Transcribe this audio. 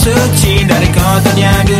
Tangis dan